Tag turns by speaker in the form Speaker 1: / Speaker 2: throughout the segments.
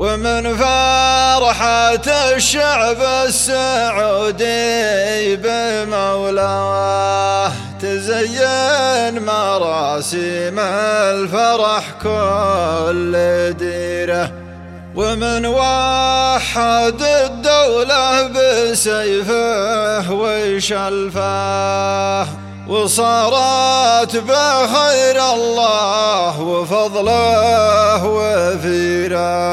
Speaker 1: ومن فرحة الشعب السعودي بمولاه تزين مراسيم الفرح كل ديره ومن وحد الدولة بسيفه وشلفه وصارت بخير الله وفضله وفيره.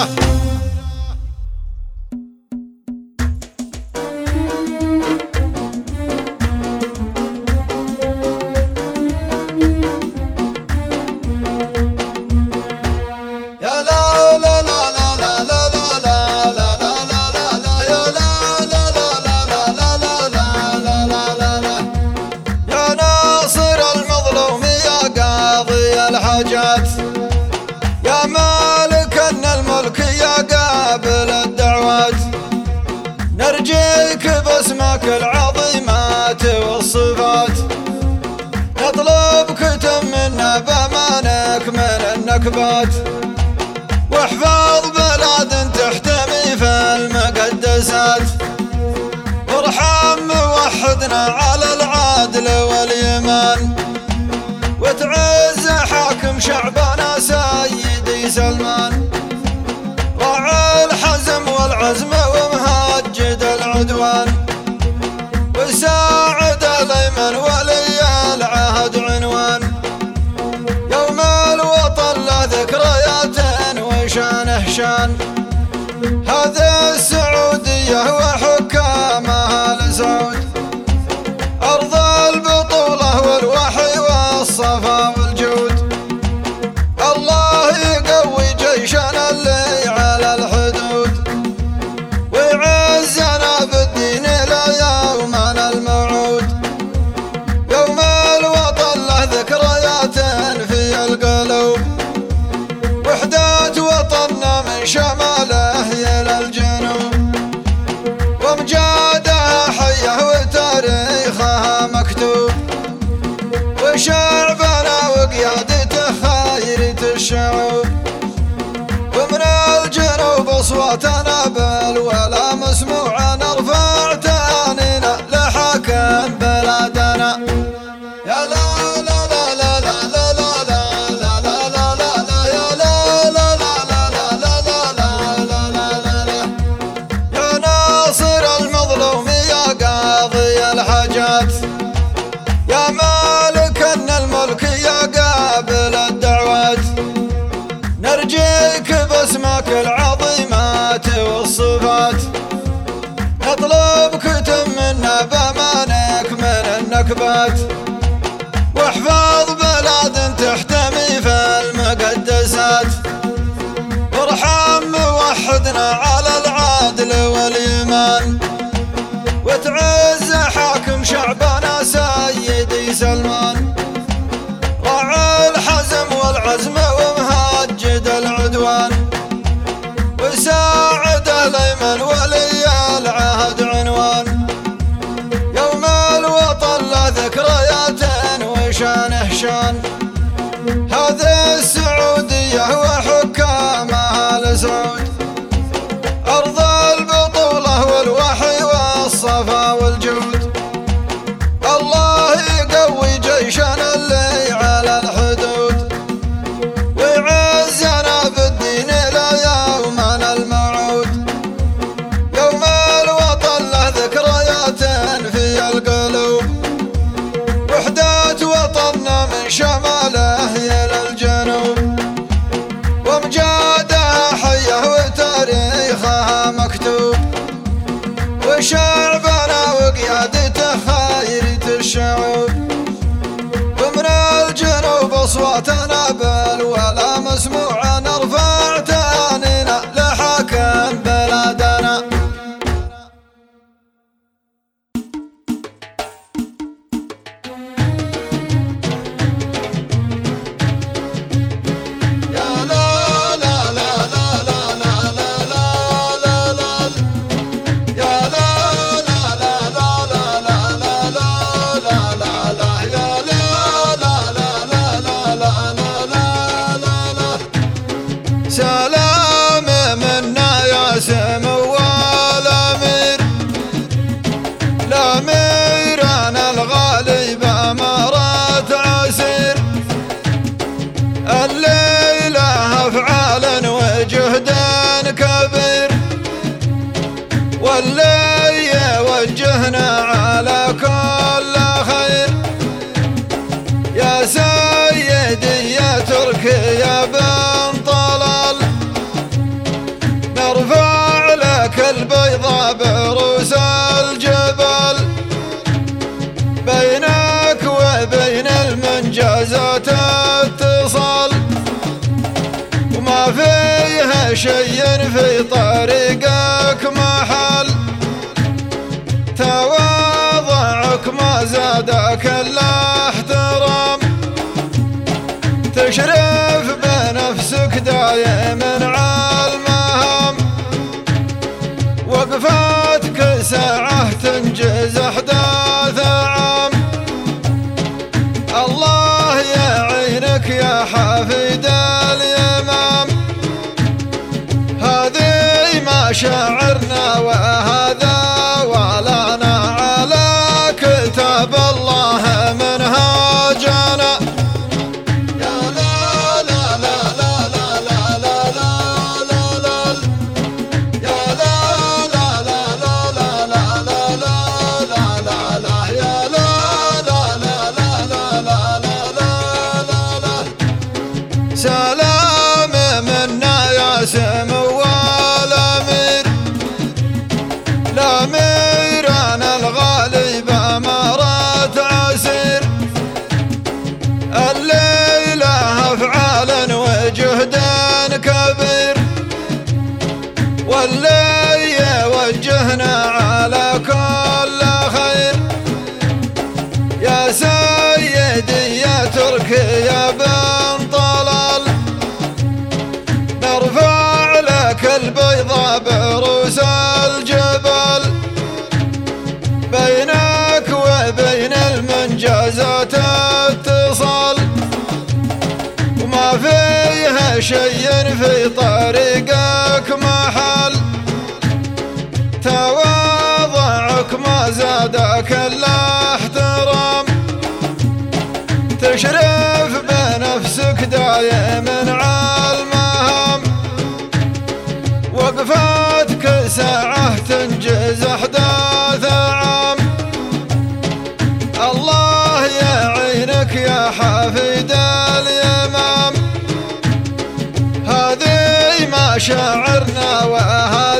Speaker 1: Ó. الفات واحفظ بلاد تحتمي في المقدسات. وارحم موحدنا على العدل واليمان وتعز حاكم شعبنا سيدي سلمان. راعي الحزم والعزم ومهجد العدوان. وساعد الايمن ولي العهد العطشان هذا السعودية وحكامها لسعود أرض البطولة والوحي والصفا والجود. صوت نبل ولا مسموع نرفع تانينا لحكم بلادنا الموت واحفظ بلاد تحتمي في المقدسات. وارحم موحدنا على العدل والإيمان. وتعز حاكم شعبنا سيدي سلمان. راعي الحزم والعزم ومهجد العدوان. وساعد الأيمن والإيمان السعودية وحكامها السعود Charlie. ضاب بروس الجبل بينك وبين المنجزات اتصال وما فيها شيء في طريقك محل. تواضعك ما زادك إلا احترام. تشرف بنفسك دايما جزح دا نكبر ولا وجهنا على كل شيء في طريقك محل تواضعك ما زادك الا هذه مشاعرنا وهذه